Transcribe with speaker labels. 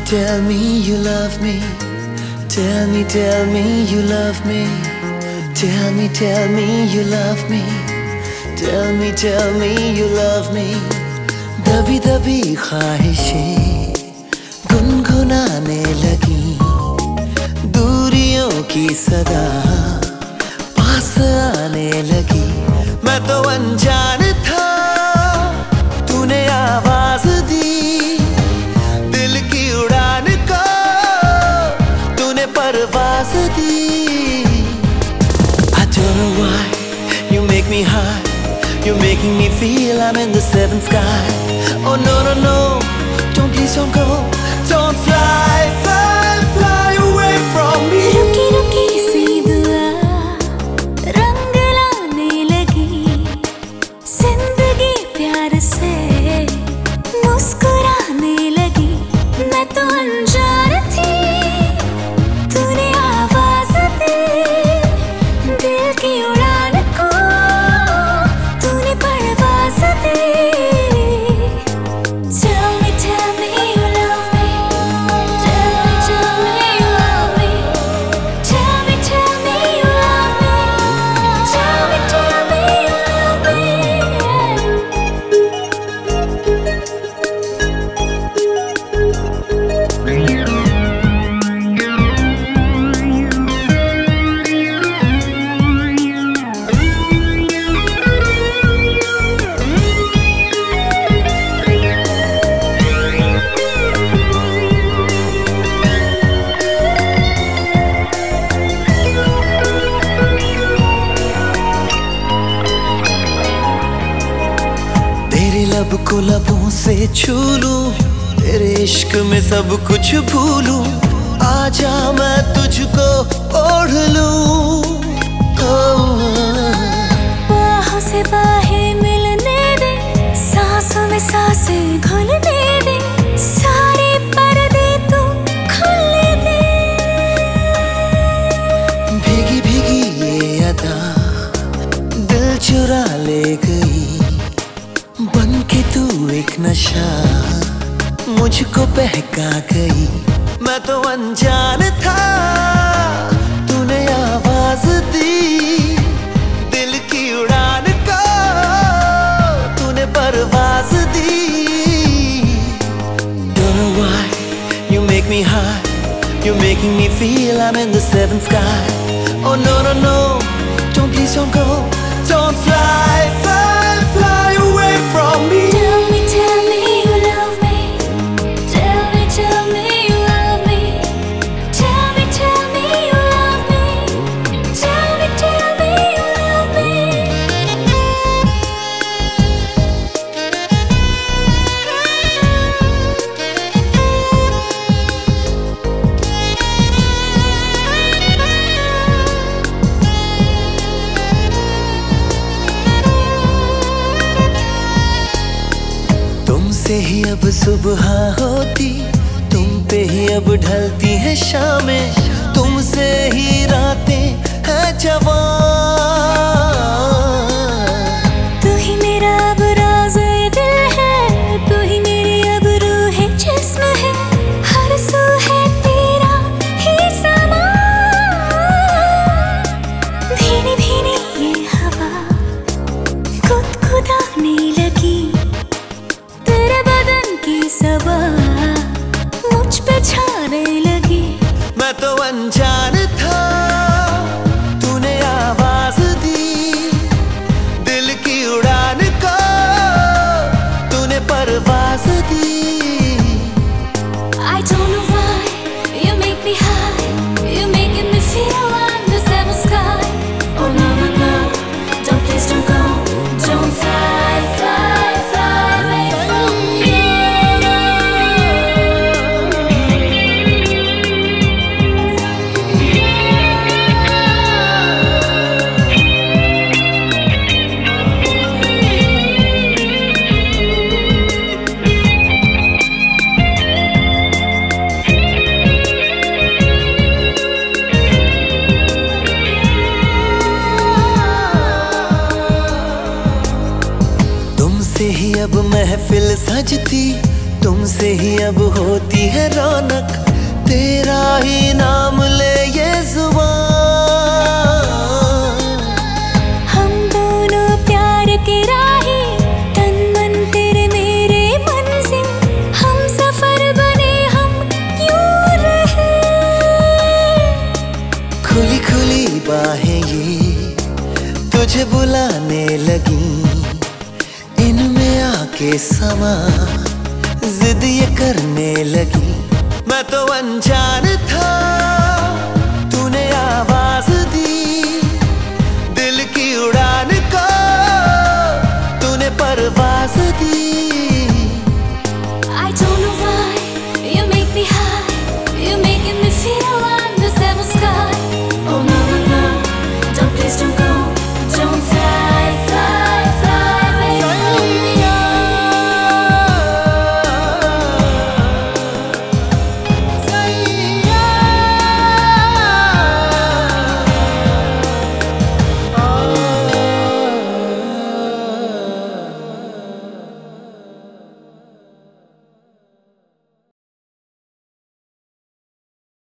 Speaker 1: tell me you love me. Tell me, tell me you love me. Tell me, tell me you love me. Tell me, tell me you love me. दबी दबी ख्वाहिशें गुनगुनाने लगी दूरियों की सदा पास आने लगी मैं तो अनजान me high. You're making me feel I'm in the seventh sky. Oh no no no. Don't please don't go. Don't fly. fly लब को लबों से छू लूँ, तेरे इश्क में सब कुछ भूलूं। आजा मैं तुझको ओढ़ लूँ।
Speaker 2: से बाहें मिलने दे, सांसों में साँसें
Speaker 1: नशा मुझको बहका गई मैं तो अनजान था तूने आवाज़ दी दिल की उड़ान को तूने परवाज दी Don't know why you make me high. You're making me feel I'm in the seventh sky. Oh no no no, don't please don't go. Don't fly, fly तुमसे ही अब सुबह होती, तुम पे ही अब ढलती है शामें। तुमसे ही रातें हैं जवान। मैं महफिल सजती तुमसे ही अब होती है रौनक। तेरा ही नाम ले ये ज़ुबान।
Speaker 2: हम दोनों प्यार के राही तन मन तेरे मेरे मंजिल। हम सफ़र बने हम यूँ रहे?
Speaker 1: खुली खुली बाहें ये तुझे बुलाने लगी। के समा जिद ये करने लगी। मैं तो अनजान था, तूने आवाज़ दी। दिल की उड़ान को तूने पर